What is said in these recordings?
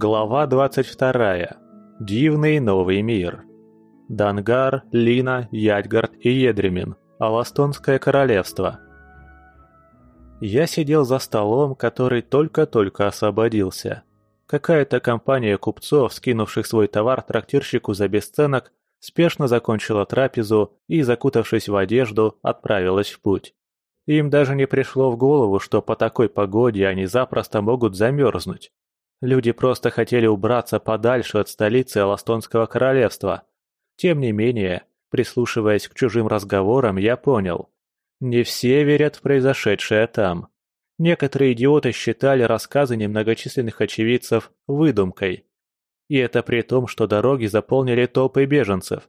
Глава 22. Дивный новый мир. Дангар, Лина, Ядгард и Едремин. Аластонское королевство. Я сидел за столом, который только-только освободился. Какая-то компания купцов, скинувших свой товар трактирщику за бесценок, спешно закончила трапезу и, закутавшись в одежду, отправилась в путь. Им даже не пришло в голову, что по такой погоде они запросто могут замерзнуть. Люди просто хотели убраться подальше от столицы Аластонского королевства. Тем не менее, прислушиваясь к чужим разговорам, я понял. Не все верят в произошедшее там. Некоторые идиоты считали рассказы немногочисленных очевидцев выдумкой. И это при том, что дороги заполнили толпы беженцев.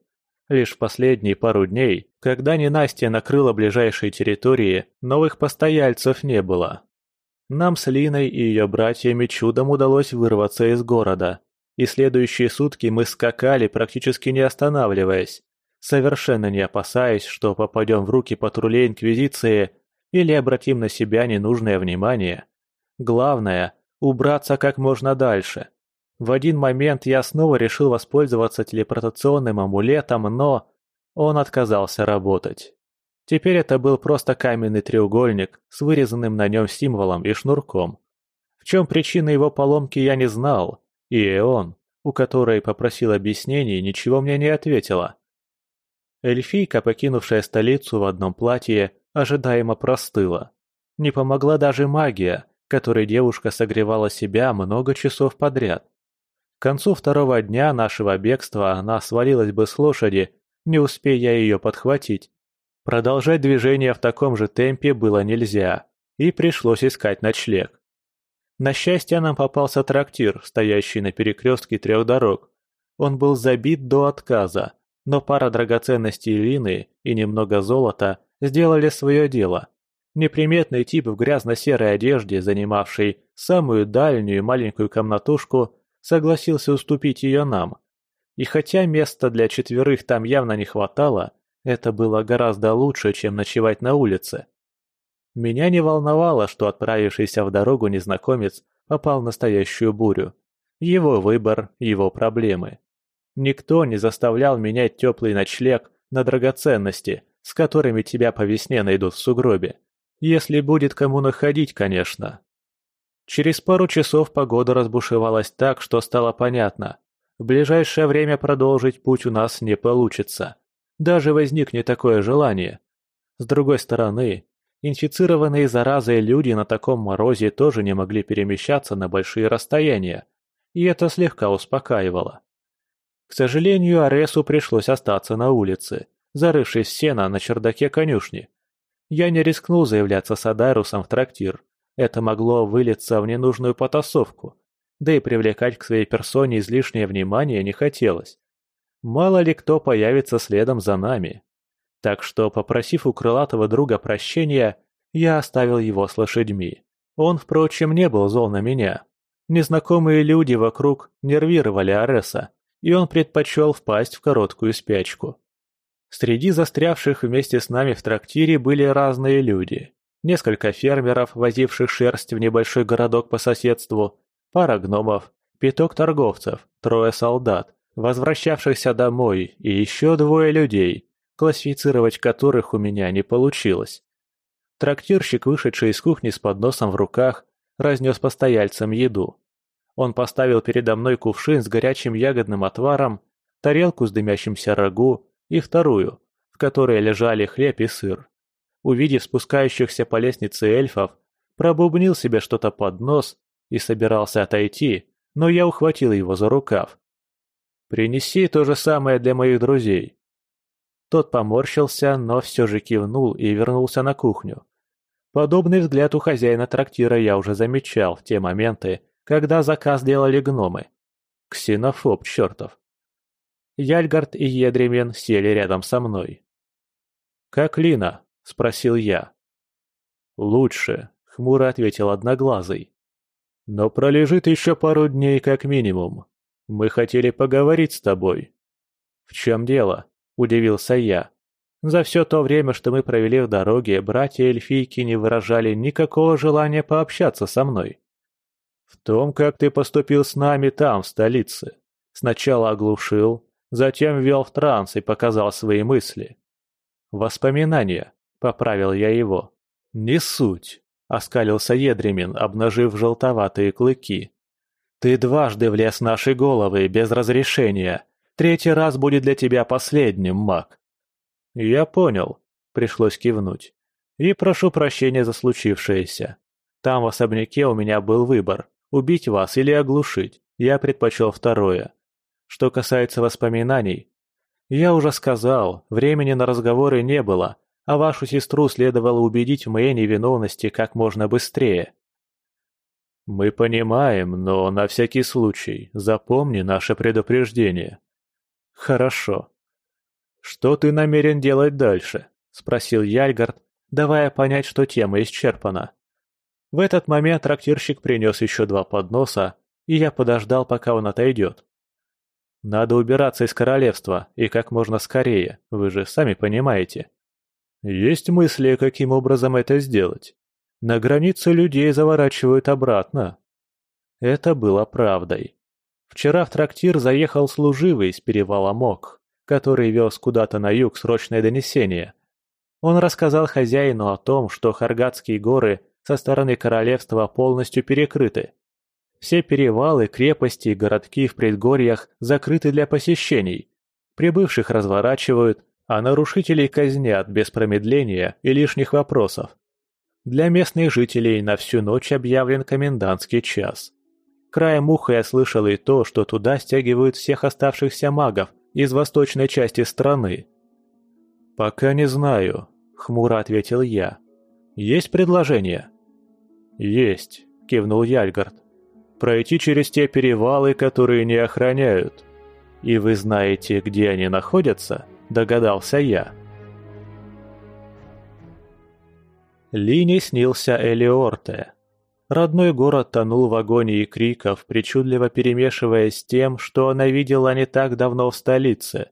Лишь в последние пару дней, когда ненастье накрыло ближайшие территории, новых постояльцев не было. Нам с Линой и ее братьями чудом удалось вырваться из города, и следующие сутки мы скакали, практически не останавливаясь, совершенно не опасаясь, что попадем в руки патрулей Инквизиции или обратим на себя ненужное внимание. Главное – убраться как можно дальше. В один момент я снова решил воспользоваться телепортационным амулетом, но он отказался работать. Теперь это был просто каменный треугольник с вырезанным на нем символом и шнурком. В чем причина его поломки я не знал, и он, у которой попросил объяснений, ничего мне не ответила. Эльфийка, покинувшая столицу в одном платье, ожидаемо простыла. Не помогла даже магия, которой девушка согревала себя много часов подряд. К концу второго дня нашего бегства она свалилась бы с лошади, не успея ее подхватить, Продолжать движение в таком же темпе было нельзя, и пришлось искать ночлег. На счастье нам попался трактир, стоящий на перекрестке трех дорог. Он был забит до отказа, но пара драгоценностей Лины и немного золота сделали свое дело. Неприметный тип в грязно-серой одежде, занимавший самую дальнюю маленькую комнатушку, согласился уступить ее нам. И хотя места для четверых там явно не хватало, это было гораздо лучше, чем ночевать на улице. Меня не волновало, что отправившийся в дорогу незнакомец попал в настоящую бурю. Его выбор, его проблемы. Никто не заставлял менять теплый ночлег на драгоценности, с которыми тебя по весне найдут в сугробе. Если будет кому находить, конечно. Через пару часов погода разбушевалась так, что стало понятно. В ближайшее время продолжить путь у нас не получится даже возникнет такое желание. С другой стороны, инфицированные заразой люди на таком морозе тоже не могли перемещаться на большие расстояния, и это слегка успокаивало. К сожалению, Аресу пришлось остаться на улице, зарывшись в сено на чердаке конюшни. Я не рискнул заявляться с Адарусом в трактир. Это могло вылиться в ненужную потасовку, да и привлекать к своей персоне излишнее внимание не хотелось. Мало ли кто появится следом за нами. Так что, попросив у крылатого друга прощения, я оставил его с лошадьми. Он, впрочем, не был зол на меня. Незнакомые люди вокруг нервировали Ареса, и он предпочел впасть в короткую спячку. Среди застрявших вместе с нами в трактире были разные люди. Несколько фермеров, возивших шерсть в небольшой городок по соседству, пара гномов, пяток торговцев, трое солдат, возвращавшихся домой, и еще двое людей, классифицировать которых у меня не получилось. Трактирщик, вышедший из кухни с подносом в руках, разнес постояльцам еду. Он поставил передо мной кувшин с горячим ягодным отваром, тарелку с дымящимся рагу и вторую, в которой лежали хлеб и сыр. Увидев спускающихся по лестнице эльфов, пробубнил себе что-то под нос и собирался отойти, но я ухватил его за рукав. Принеси то же самое для моих друзей». Тот поморщился, но все же кивнул и вернулся на кухню. Подобный взгляд у хозяина трактира я уже замечал в те моменты, когда заказ делали гномы. Ксенофоб чертов. Яльгард и Едремин сели рядом со мной. «Как Лина?» – спросил я. «Лучше», – хмуро ответил Одноглазый. «Но пролежит еще пару дней как минимум. Мы хотели поговорить с тобой». «В чем дело?» – удивился я. За все то время, что мы провели в дороге, братья эльфийки не выражали никакого желания пообщаться со мной. В том, как ты поступил с нами там, в столице. Сначала оглушил, затем ввел в транс и показал свои мысли. Воспоминания, поправил я его. Не суть, оскалился Едремин, обнажив желтоватые клыки. Ты дважды влез в наши головы без разрешения. Третий раз будет для тебя последним, маг. Я понял, пришлось кивнуть. И прошу прощения за случившееся. Там в особняке у меня был выбор – убить вас или оглушить. Я предпочел второе. Что касается воспоминаний, я уже сказал, времени на разговоры не было, а вашу сестру следовало убедить в моей невиновности как можно быстрее. Мы понимаем, но на всякий случай запомни наше предупреждение. Хорошо. Что ты намерен делать дальше? Спросил Яльгард, давая понять, что тема исчерпана. В этот момент трактирщик принес еще два подноса, и я подождал, пока он отойдет. Надо убираться из королевства, и как можно скорее, вы же сами понимаете. Есть мысли, каким образом это сделать. На границе людей заворачивают обратно. Это было правдой. Вчера в трактир заехал служивый из перевала Мок, который вез куда-то на юг срочное донесение. Он рассказал хозяину о том, что Харгатские горы со стороны королевства полностью перекрыты. Все перевалы, крепости и городки в предгорьях закрыты для посещений. Прибывших разворачивают, а нарушителей казнят без промедления и лишних вопросов. Для местных жителей на всю ночь объявлен комендантский час. Краем уха я слышал и то, что туда стягивают всех оставшихся магов из восточной части страны. «Пока не знаю», — хмуро ответил я. «Есть предложение?» «Есть», — кивнул Яльгард пройти через те перевалы, которые не охраняют. И вы знаете, где они находятся?» – догадался я. Лине снился Элиорте. Родной город тонул в агонии криков, причудливо перемешиваясь с тем, что она видела не так давно в столице.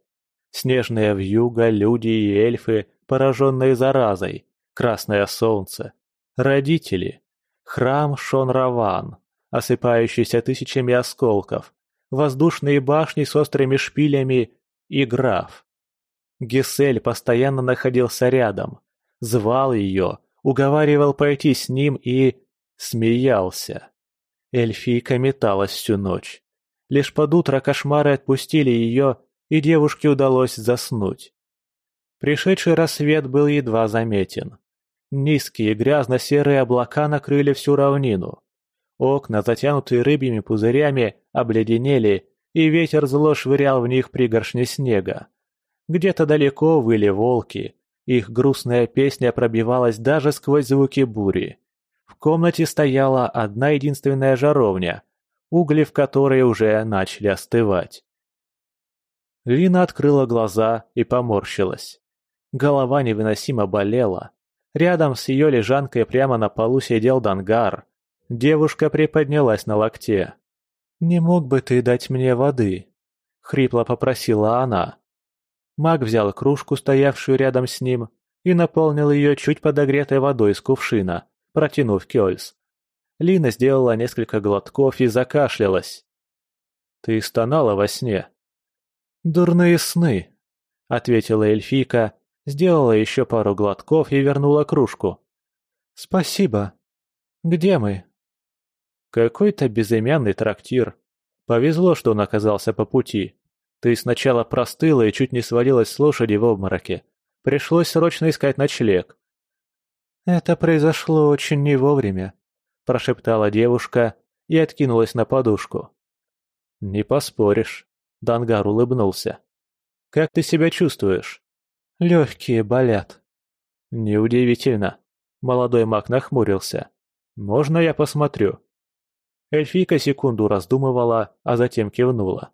Снежная вьюга, люди и эльфы, пораженные заразой, красное солнце, родители, храм Шонраван, осыпающийся тысячами осколков, воздушные башни с острыми шпилями и граф. Гесель постоянно находился рядом, звал ее, уговаривал пойти с ним и... смеялся. Эльфийка металась всю ночь. Лишь под утро кошмары отпустили ее, и девушке удалось заснуть. Пришедший рассвет был едва заметен. Низкие грязно-серые облака накрыли всю равнину. Окна, затянутые рыбьими пузырями, обледенели, и ветер зло швырял в них пригоршни снега. Где-то далеко выли волки, их грустная песня пробивалась даже сквозь звуки бури. В комнате стояла одна единственная жаровня, угли в которой уже начали остывать. Лина открыла глаза и поморщилась. Голова невыносимо болела. Рядом с ее лежанкой прямо на полу сидел Дангар, Девушка приподнялась на локте. «Не мог бы ты дать мне воды?» — хрипло попросила она. Маг взял кружку, стоявшую рядом с ним, и наполнил ее чуть подогретой водой из кувшина, протянув Кёльс. Лина сделала несколько глотков и закашлялась. «Ты стонала во сне?» «Дурные сны», — ответила эльфийка, сделала еще пару глотков и вернула кружку. «Спасибо. Где мы?» Какой-то безымянный трактир. Повезло, что он оказался по пути. Ты сначала простыла и чуть не свалилась с лошади в обмороке. Пришлось срочно искать ночлег. «Это произошло очень не вовремя», – прошептала девушка и откинулась на подушку. «Не поспоришь», – Дангар улыбнулся. «Как ты себя чувствуешь?» «Легкие болят». «Неудивительно». Молодой маг нахмурился. «Можно я посмотрю?» Эльфийка секунду раздумывала, а затем кивнула.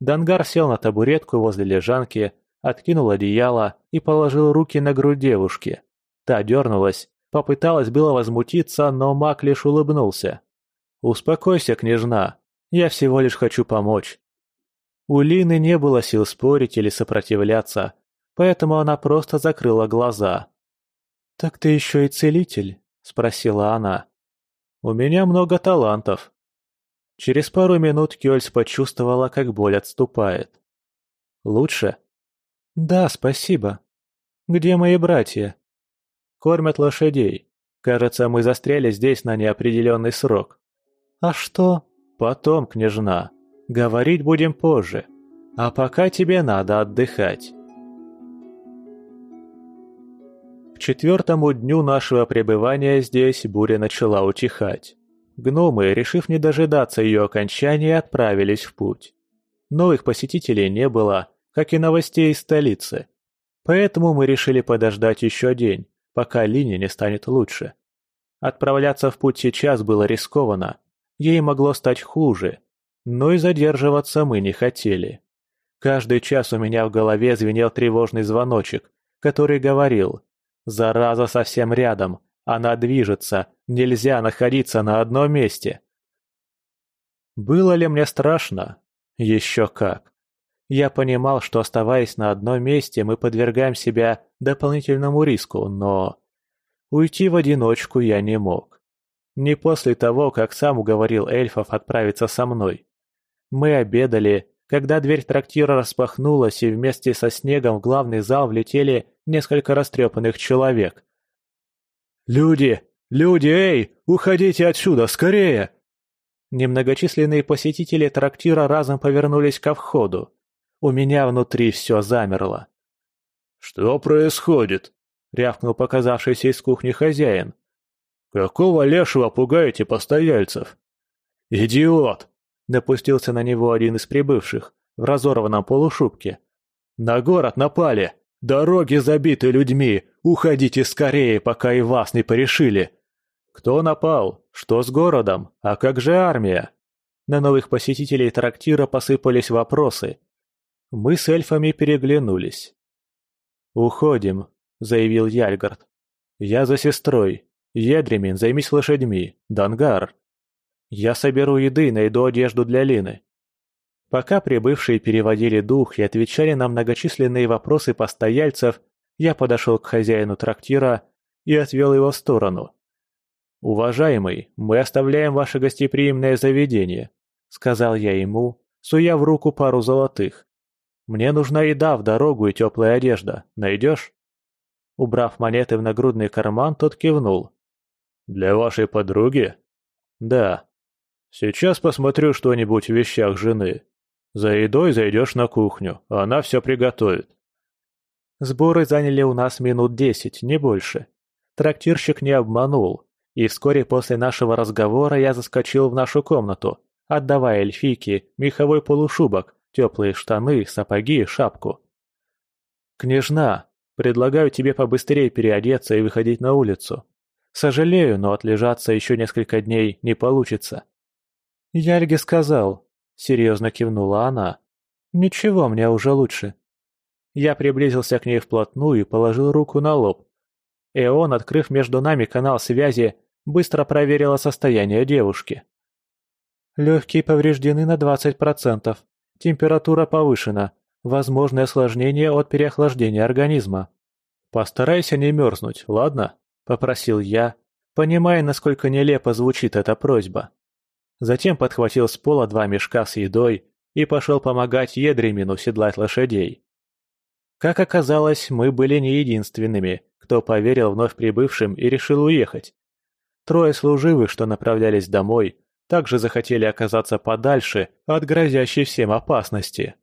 Дангар сел на табуретку возле лежанки, откинул одеяло и положил руки на грудь девушки. Та дернулась, попыталась было возмутиться, но маг лишь улыбнулся. «Успокойся, княжна, я всего лишь хочу помочь». У Лины не было сил спорить или сопротивляться, поэтому она просто закрыла глаза. «Так ты еще и целитель?» – спросила она. «У меня много талантов», Через пару минут Кёльс почувствовала, как боль отступает. «Лучше?» «Да, спасибо. Где мои братья?» «Кормят лошадей. Кажется, мы застряли здесь на неопределенный срок». «А что?» «Потом, княжна. Говорить будем позже. А пока тебе надо отдыхать». К четвертому дню нашего пребывания здесь буря начала утихать. Гномы, решив не дожидаться ее окончания, отправились в путь. Новых посетителей не было, как и новостей из столицы. Поэтому мы решили подождать еще день, пока линия не станет лучше. Отправляться в путь сейчас было рискованно, ей могло стать хуже, но и задерживаться мы не хотели. Каждый час у меня в голове звенел тревожный звоночек, который говорил «Зараза совсем рядом, она движется, нельзя находиться на одном месте». Было ли мне страшно? Еще как. Я понимал, что оставаясь на одном месте, мы подвергаем себя дополнительному риску, но... Уйти в одиночку я не мог. Не после того, как сам уговорил эльфов отправиться со мной. Мы обедали, когда дверь трактира распахнулась, и вместе со снегом в главный зал влетели несколько растрепанных человек. «Люди! Люди, эй! Уходите отсюда, скорее!» Немногочисленные посетители трактира разом повернулись ко входу. У меня внутри все замерло. «Что происходит?» — рявкнул показавшийся из кухни хозяин. «Какого лешего пугаете постояльцев?» «Идиот!» — напустился на него один из прибывших, в разорванном полушубке. «На город напали! Дороги забиты людьми! Уходите скорее, пока и вас не порешили!» «Кто напал? Что с городом? А как же армия?» На новых посетителей трактира посыпались вопросы, мы с эльфами переглянулись. «Уходим», — заявил Яльгард. «Я за сестрой. Едремин, займись лошадьми. Дангар. Я соберу еды и найду одежду для Лины». Пока прибывшие переводили дух и отвечали на многочисленные вопросы постояльцев, я подошел к хозяину трактира и отвел его в сторону. «Уважаемый, мы оставляем ваше гостеприимное заведение», — сказал я ему, суя в руку пару золотых. Мне нужна еда в дорогу и теплая одежда. Найдешь?» Убрав монеты в нагрудный карман, тот кивнул. «Для вашей подруги?» «Да. Сейчас посмотрю что-нибудь в вещах жены. За едой зайдешь на кухню, она все приготовит». Сборы заняли у нас минут десять, не больше. Трактирщик не обманул, и вскоре после нашего разговора я заскочил в нашу комнату, отдавая эльфийке меховой полушубок, теплые штаны, сапоги, шапку. «Княжна, предлагаю тебе побыстрее переодеться и выходить на улицу. Сожалею, но отлежаться еще несколько дней не получится». «Яльге сказал», — серьезно кивнула она. «Ничего, мне уже лучше». Я приблизился к ней вплотную и положил руку на лоб. Эон, открыв между нами канал связи, быстро проверила состояние девушки. «Легкие повреждены на двадцать процентов. Температура повышена. Возможное осложнение от переохлаждения организма. «Постарайся не мерзнуть, ладно?» – попросил я, понимая, насколько нелепо звучит эта просьба. Затем подхватил с пола два мешка с едой и пошел помогать Едремину седлать лошадей. Как оказалось, мы были не единственными, кто поверил вновь прибывшим и решил уехать. Трое служивых, что направлялись домой, также захотели оказаться подальше от грозящей всем опасности.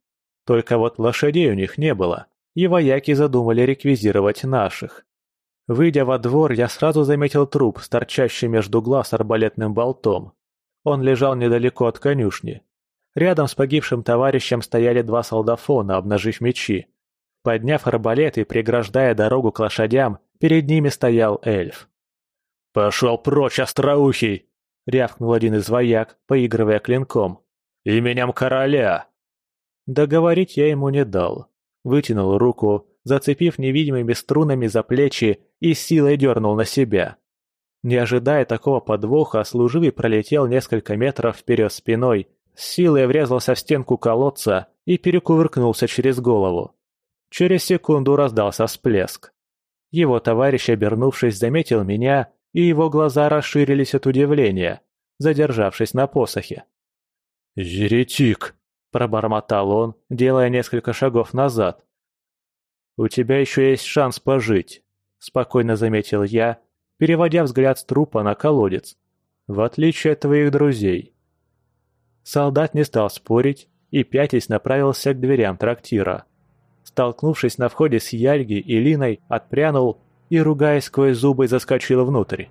Только вот лошадей у них не было, и вояки задумали реквизировать наших. Выйдя во двор, я сразу заметил труп с торчащим между глаз арбалетным болтом. Он лежал недалеко от конюшни. Рядом с погибшим товарищем стояли два солдафона, обнажив мечи. Подняв арбалет и преграждая дорогу к лошадям, перед ними стоял эльф. «Пошел прочь, остроухий!» — рявкнул один из вояк, поигрывая клинком. «Именем короля!» Договорить я ему не дал. Вытянул руку, зацепив невидимыми струнами за плечи и силой дернул на себя. Не ожидая такого подвоха, служивый пролетел несколько метров вперед спиной, с силой врезался в стенку колодца и перекувыркнулся через голову. Через секунду раздался всплеск. Его товарищ, обернувшись, заметил меня и его глаза расширились от удивления, задержавшись на посохе. «Еретик!» – пробормотал он, делая несколько шагов назад. «У тебя еще есть шанс пожить», – спокойно заметил я, переводя взгляд с трупа на колодец. «В отличие от твоих друзей». Солдат не стал спорить и пятясь направился к дверям трактира. Столкнувшись на входе с Яльги и Линой, отпрянул и, ругаясь сквозь зубы, заскочил внутрь.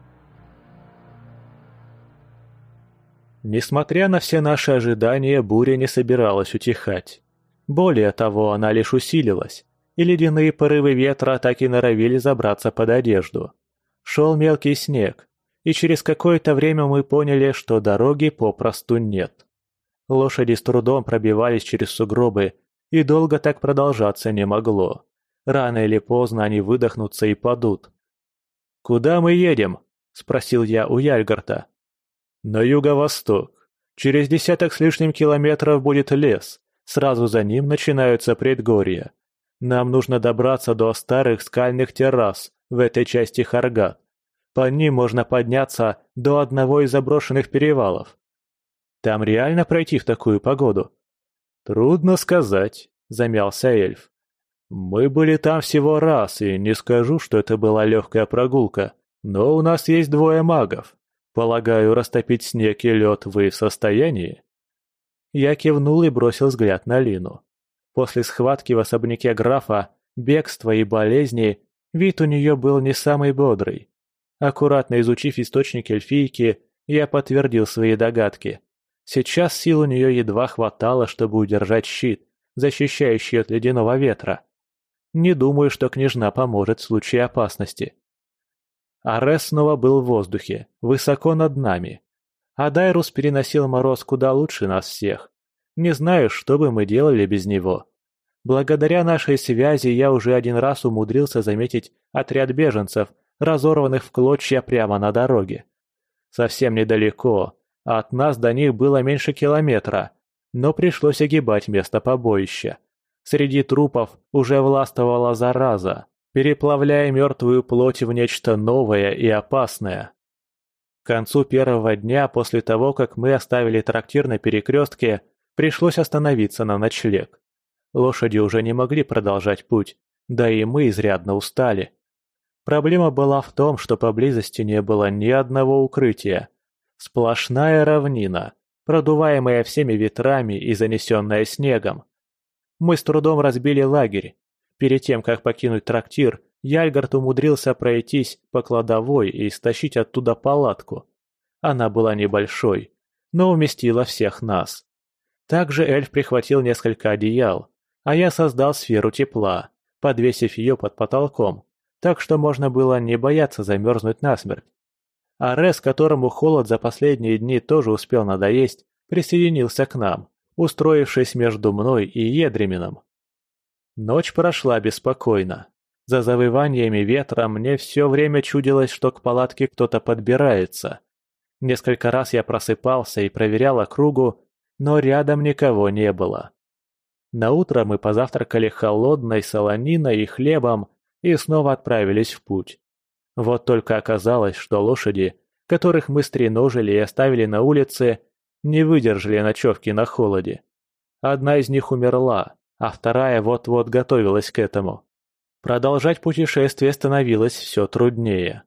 Несмотря на все наши ожидания, буря не собиралась утихать. Более того, она лишь усилилась, и ледяные порывы ветра так и норовили забраться под одежду. Шел мелкий снег, и через какое-то время мы поняли, что дороги попросту нет. Лошади с трудом пробивались через сугробы, и долго так продолжаться не могло. Рано или поздно они выдохнутся и падут. «Куда мы едем?» – спросил я у Яльгарта. На юго-восток. Через десяток с лишним километров будет лес. Сразу за ним начинаются предгорья. Нам нужно добраться до старых скальных террас в этой части Харгат. По ним можно подняться до одного из заброшенных перевалов. Там реально пройти в такую погоду? Трудно сказать, замялся эльф. Мы были там всего раз, и не скажу, что это была легкая прогулка, но у нас есть двое магов. Полагаю, растопить снег и лед вы в состоянии?» Я кивнул и бросил взгляд на Лину. После схватки в особняке графа, бегства и болезни, вид у нее был не самый бодрый. Аккуратно изучив источник эльфийки, я подтвердил свои догадки. Сейчас сил у нее едва хватало, чтобы удержать щит, защищающий от ледяного ветра. Не думаю, что княжна поможет в случае опасности. Арес снова был в воздухе, высоко над нами. А Дайрус переносил мороз куда лучше нас всех. Не знаю, что бы мы делали без него. Благодаря нашей связи я уже один раз умудрился заметить отряд беженцев, разорванных в клочья прямо на дороге. Совсем недалеко, от нас до них было меньше километра, но пришлось огибать место побоища. Среди трупов уже властвовала зараза переплавляя мертвую плоть в нечто новое и опасное. К концу первого дня после того, как мы оставили трактир на перекрестке, пришлось остановиться на ночлег. Лошади уже не могли продолжать путь, да и мы изрядно устали. Проблема была в том, что поблизости не было ни одного укрытия. Сплошная равнина, продуваемая всеми ветрами и занесенная снегом. Мы с трудом разбили лагерь, Перед тем, как покинуть трактир, Яльгард умудрился пройтись по кладовой и стащить оттуда палатку. Она была небольшой, но уместила всех нас. Также эльф прихватил несколько одеял, а я создал сферу тепла, подвесив ее под потолком, так что можно было не бояться замерзнуть насмерть. Арес, которому холод за последние дни тоже успел надоесть, присоединился к нам, устроившись между мной и Едремином. Ночь прошла беспокойно. За завываниями ветра мне все время чудилось, что к палатке кто-то подбирается. Несколько раз я просыпался и проверял округу, но рядом никого не было. Наутро мы позавтракали холодной солониной и хлебом и снова отправились в путь. Вот только оказалось, что лошади, которых мы стреножили и оставили на улице, не выдержали ночевки на холоде. Одна из них умерла, а вторая вот-вот готовилась к этому. Продолжать путешествие становилось все труднее.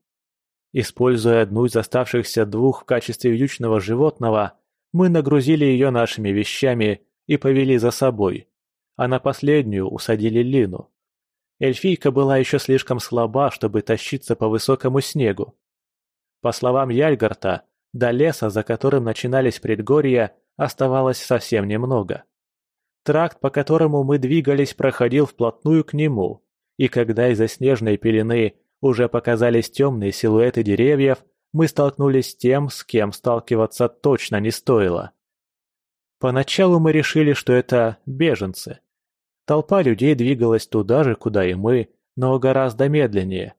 Используя одну из оставшихся двух в качестве вьючного животного, мы нагрузили ее нашими вещами и повели за собой, а на последнюю усадили Лину. Эльфийка была еще слишком слаба, чтобы тащиться по высокому снегу. По словам Яльгарта, до леса, за которым начинались предгорья, оставалось совсем немного. Тракт, по которому мы двигались, проходил вплотную к нему, и когда из-за снежной пелены уже показались темные силуэты деревьев, мы столкнулись с тем, с кем сталкиваться точно не стоило. Поначалу мы решили, что это беженцы. Толпа людей двигалась туда же, куда и мы, но гораздо медленнее.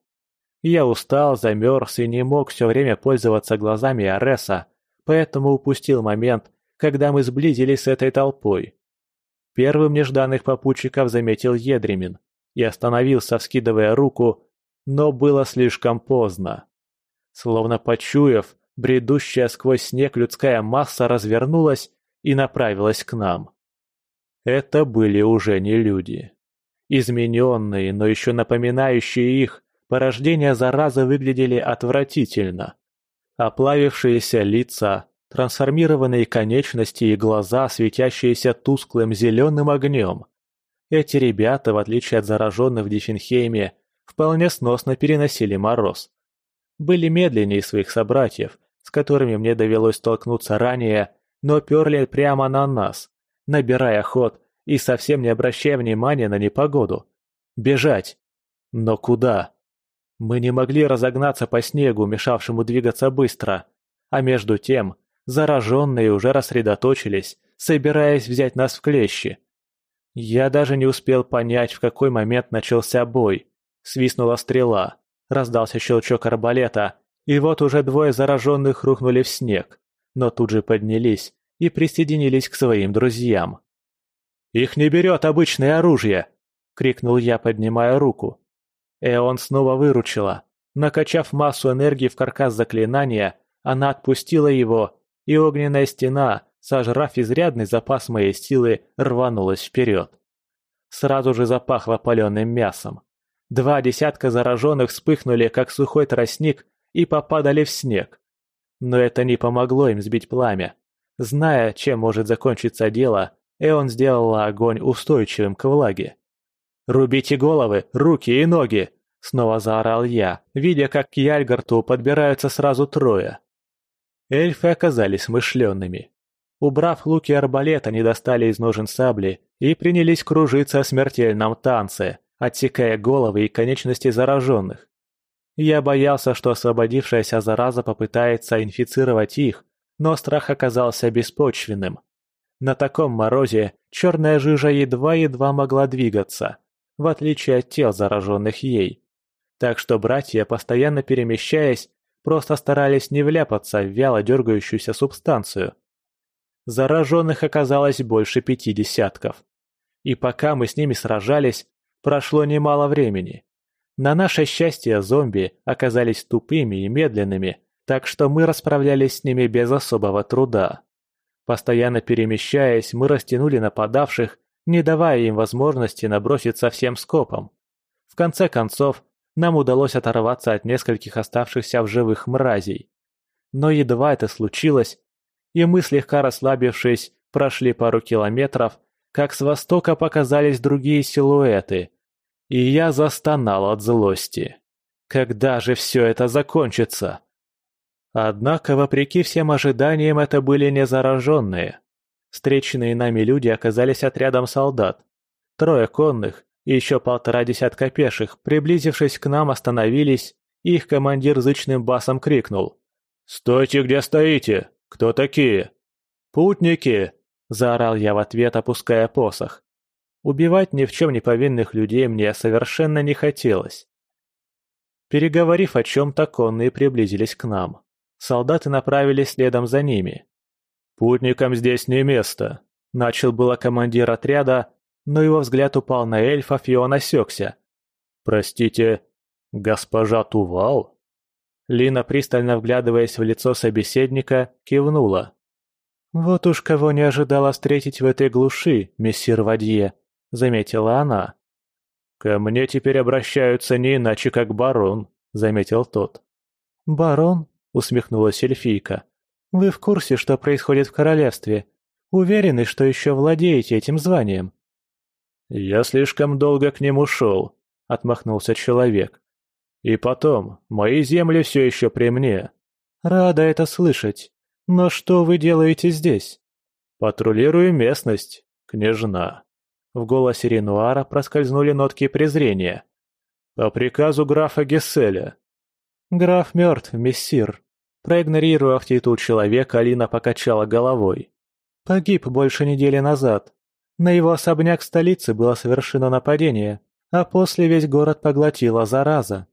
Я устал, замерз и не мог все время пользоваться глазами Ареса, поэтому упустил момент, когда мы сблизились с этой толпой. Первым нежданных попутчиков заметил Едремин и остановился, вскидывая руку, но было слишком поздно. Словно почуяв, бредущая сквозь снег людская масса развернулась и направилась к нам. Это были уже не люди. Измененные, но еще напоминающие их, порождения заразы выглядели отвратительно. Оплавившиеся лица, трансформированные конечности и глаза, светящиеся тусклым зеленым огнем. Эти ребята, в отличие от зараженных в Диффенхейме, вполне сносно переносили мороз. Были медленнее своих собратьев, с которыми мне довелось столкнуться ранее, но перли прямо на нас, набирая ход и совсем не обращая внимания на непогоду. Бежать! Но куда? Мы не могли разогнаться по снегу, мешавшему двигаться быстро, а между тем зараженные уже рассредоточились, собираясь взять нас в клещи. Я даже не успел понять, в какой момент начался бой. Свистнула стрела, раздался щелчок арбалета, и вот уже двое зараженных рухнули в снег, но тут же поднялись и присоединились к своим друзьям. «Их не берет обычное оружие!» — крикнул я, поднимая руку. Эон снова выручила. Накачав массу энергии в каркас заклинания, она отпустила его, и огненная стена, сожрав изрядный запас моей силы, рванулась вперед. Сразу же запахло паленым мясом. Два десятка зараженных вспыхнули, как сухой тростник, и попадали в снег. Но это не помогло им сбить пламя. Зная, чем может закончиться дело, Эон сделала огонь устойчивым к влаге. «Рубите головы, руки и ноги!» — снова заорал я, видя, как к Яльгарту подбираются сразу трое. Эльфы оказались смышленными. Убрав луки арбалет, они достали из ножен сабли и принялись кружиться о смертельном танце, отсекая головы и конечности зараженных. Я боялся, что освободившаяся зараза попытается инфицировать их, но страх оказался беспочвенным. На таком морозе черная жижа едва-едва могла двигаться, в отличие от тел, зараженных ей. Так что братья, постоянно перемещаясь, просто старались не вляпаться в вяло дергающуюся субстанцию. Зараженных оказалось больше пяти десятков. И пока мы с ними сражались, прошло немало времени. На наше счастье зомби оказались тупыми и медленными, так что мы расправлялись с ними без особого труда. Постоянно перемещаясь, мы растянули нападавших, не давая им возможности наброситься всем скопом. В конце концов, нам удалось оторваться от нескольких оставшихся в живых мразей. Но едва это случилось, и мы, слегка расслабившись, прошли пару километров, как с востока показались другие силуэты. И я застонал от злости. Когда же все это закончится? Однако, вопреки всем ожиданиям, это были не зараженные. Встреченные нами люди оказались отрядом солдат. Трое конных и еще полтора десятка пеших, приблизившись к нам, остановились, и их командир зычным басом крикнул. «Стойте, где стоите! Кто такие?» «Путники!» – заорал я в ответ, опуская посох. Убивать ни в чем не повинных людей мне совершенно не хотелось. Переговорив о чем-то, конные приблизились к нам. Солдаты направились следом за ними. «Путникам здесь не место», – начал было командир отряда, но его взгляд упал на эльфов, и он осекся. «Простите, госпожа Тувал?» Лина, пристально вглядываясь в лицо собеседника, кивнула. «Вот уж кого не ожидала встретить в этой глуши, мессир Вадье», — заметила она. «Ко мне теперь обращаются не иначе, как барон», — заметил тот. «Барон?» — усмехнулась эльфийка. «Вы в курсе, что происходит в королевстве? Уверены, что еще владеете этим званием?» «Я слишком долго к нему шел», — отмахнулся человек. «И потом, мои земли все еще при мне». «Рада это слышать. Но что вы делаете здесь?» «Патрулирую местность, княжна». В голосе Ренуара проскользнули нотки презрения. «По приказу графа Гесселя». «Граф мертв, мессир». Проигнорировав титул человека, Алина покачала головой. «Погиб больше недели назад. На его особняк в столице было совершено нападение, а после весь город поглотила зараза.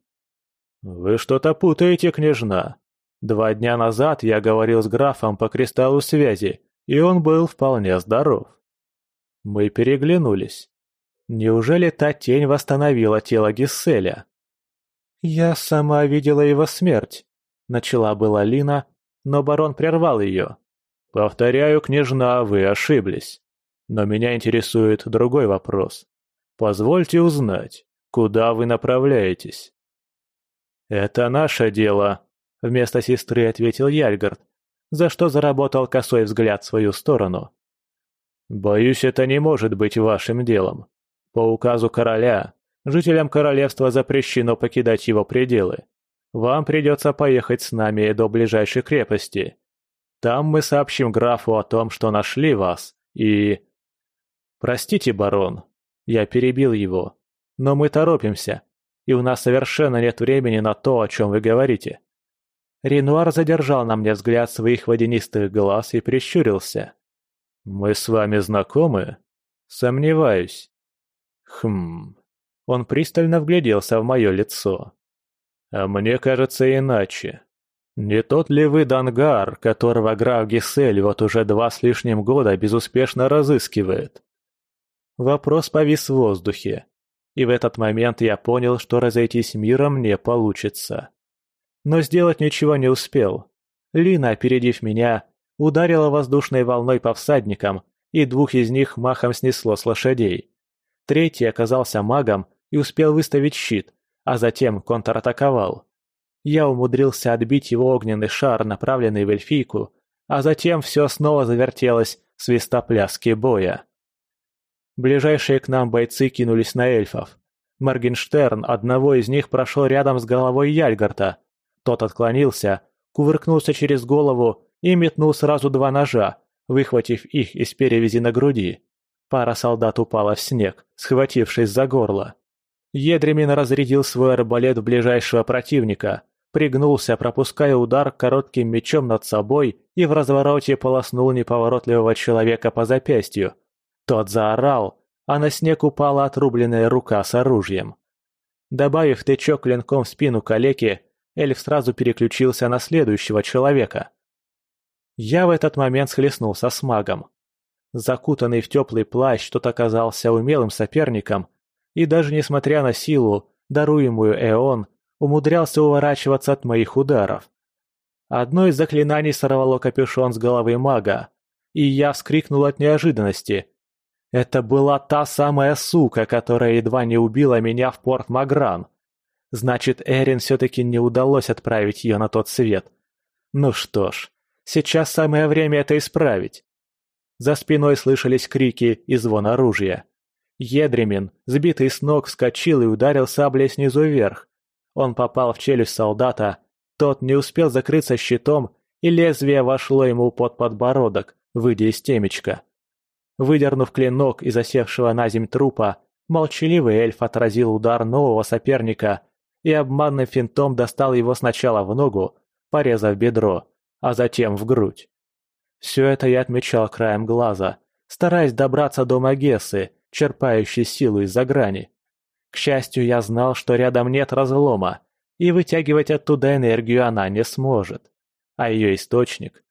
«Вы что-то путаете, княжна. Два дня назад я говорил с графом по кристаллу связи, и он был вполне здоров». Мы переглянулись. Неужели та тень восстановила тело Гисселя? «Я сама видела его смерть», — начала была Лина, но барон прервал ее. «Повторяю, княжна, вы ошиблись. Но меня интересует другой вопрос. Позвольте узнать, куда вы направляетесь?» «Это наше дело», — вместо сестры ответил Яльгард, за что заработал косой взгляд в свою сторону. «Боюсь, это не может быть вашим делом. По указу короля, жителям королевства запрещено покидать его пределы. Вам придется поехать с нами до ближайшей крепости. Там мы сообщим графу о том, что нашли вас, и...» «Простите, барон, я перебил его, но мы торопимся, и у нас совершенно нет времени на то, о чем вы говорите». Ренуар задержал на мне взгляд своих водянистых глаз и прищурился. «Мы с вами знакомы?» «Сомневаюсь». «Хм...» Он пристально вгляделся в мое лицо. «А мне кажется иначе. Не тот ли вы Дангар, которого граф Гисель вот уже два с лишним года безуспешно разыскивает?» Вопрос повис в воздухе, и в этот момент я понял, что разойтись миром не получится. Но сделать ничего не успел. Лина, опередив меня, ударила воздушной волной по всадникам, и двух из них махом снесло с лошадей. Третий оказался магом и успел выставить щит, а затем контратаковал. Я умудрился отбить его огненный шар, направленный в эльфийку, а затем все снова завертелось в свистопляске боя. Ближайшие к нам бойцы кинулись на эльфов. Моргенштерн одного из них прошел рядом с головой Яльгарта. Тот отклонился, кувыркнулся через голову и метнул сразу два ножа, выхватив их из перевязи на груди. Пара солдат упала в снег, схватившись за горло. Едремин разрядил свой арбалет в ближайшего противника, пригнулся, пропуская удар коротким мечом над собой и в развороте полоснул неповоротливого человека по запястью. Тот заорал, а на снег упала отрубленная рука с оружием. Добавив тычок клинком в спину калеки, эльф сразу переключился на следующего человека. Я в этот момент схлестнулся с магом. Закутанный в теплый плащ, тот оказался умелым соперником, и даже несмотря на силу, даруемую Эон, умудрялся уворачиваться от моих ударов. Одно из заклинаний сорвало капюшон с головы мага, и я вскрикнул от неожиданности, это была та самая сука, которая едва не убила меня в порт Магран. Значит, Эрин все-таки не удалось отправить ее на тот свет. Ну что ж, сейчас самое время это исправить. За спиной слышались крики и звон оружия. Едремин, сбитый с ног, вскочил и ударил саблей снизу вверх. Он попал в челюсть солдата, тот не успел закрыться щитом, и лезвие вошло ему под подбородок, выйдя из темечка. Выдернув клинок из осевшего на земь трупа, молчаливый эльф отразил удар нового соперника и обманным финтом достал его сначала в ногу, порезав бедро, а затем в грудь. Все это я отмечал краем глаза, стараясь добраться до Магессы, черпающей силу из-за грани. К счастью, я знал, что рядом нет разлома, и вытягивать оттуда энергию она не сможет. А ее источник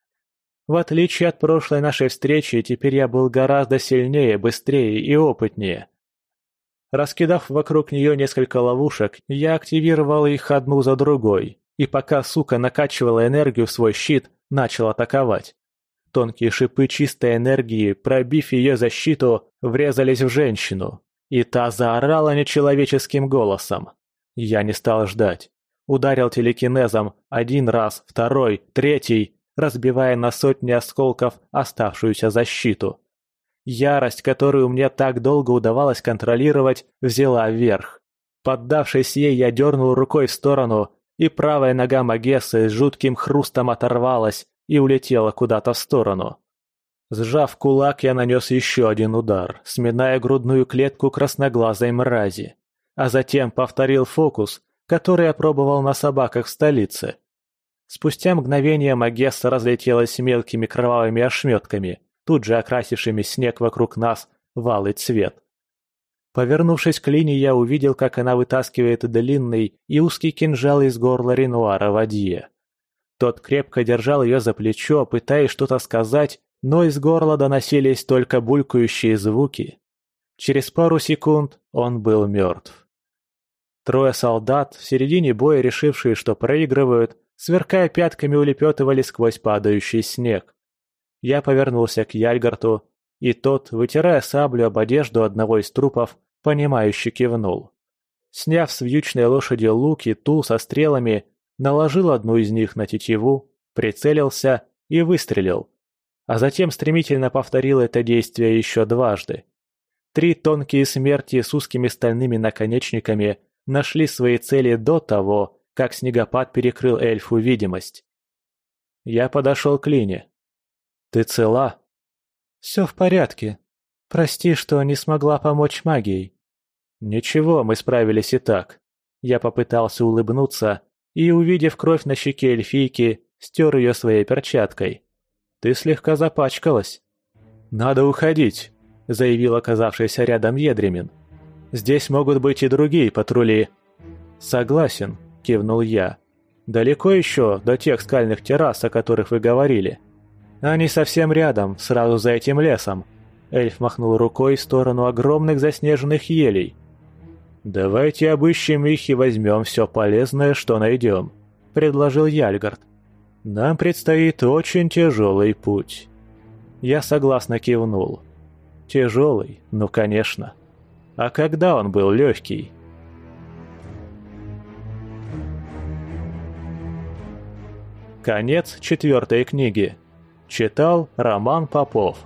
в отличие от прошлой нашей встречи, теперь я был гораздо сильнее, быстрее и опытнее. Раскидав вокруг нее несколько ловушек, я активировал их одну за другой, и пока сука накачивала энергию в свой щит, начал атаковать. Тонкие шипы чистой энергии, пробив ее защиту, врезались в женщину, и та заорала нечеловеческим голосом. Я не стал ждать. Ударил телекинезом один раз, второй, третий, разбивая на сотни осколков оставшуюся защиту. Ярость, которую мне так долго удавалось контролировать, взяла верх. Поддавшись ей, я дернул рукой в сторону, и правая нога Магессы с жутким хрустом оторвалась и улетела куда-то в сторону. Сжав кулак, я нанес еще один удар, сминая грудную клетку красноглазой мрази. А затем повторил фокус, который я пробовал на собаках в столице. Спустя мгновение Магесса разлетелась мелкими кровавыми ошметками, тут же окрасившими снег вокруг нас в алый цвет. Повернувшись к Лине, я увидел, как она вытаскивает длинный и узкий кинжал из горла Ренуара Вадье. Тот крепко держал ее за плечо, пытаясь что-то сказать, но из горла доносились только булькающие звуки. Через пару секунд он был мертв. Трое солдат, в середине боя решившие, что проигрывают, сверкая пятками, улепетывали сквозь падающий снег. Я повернулся к Яльгарту, и тот, вытирая саблю об одежду одного из трупов, понимающе кивнул. Сняв с вьючной лошади лук и тул со стрелами, наложил одну из них на тетиву, прицелился и выстрелил. А затем стремительно повторил это действие еще дважды. Три тонкие смерти с узкими стальными наконечниками нашли свои цели до того, как снегопад перекрыл эльфу видимость. Я подошел к Лине. «Ты цела?» «Все в порядке. Прости, что не смогла помочь магией». «Ничего, мы справились и так». Я попытался улыбнуться и, увидев кровь на щеке эльфийки, стер ее своей перчаткой. «Ты слегка запачкалась». «Надо уходить», — заявил оказавшийся рядом Едремин. «Здесь могут быть и другие патрули». «Согласен», — кивнул я. «Далеко еще до тех скальных террас, о которых вы говорили?» «Они совсем рядом, сразу за этим лесом». Эльф махнул рукой в сторону огромных заснеженных елей. «Давайте обыщем их и возьмем все полезное, что найдем», — предложил Яльгард. «Нам предстоит очень тяжелый путь». Я согласно кивнул. «Тяжелый? Ну, конечно. А когда он был легкий?» Конец четвертой книги. Читал Роман Попов.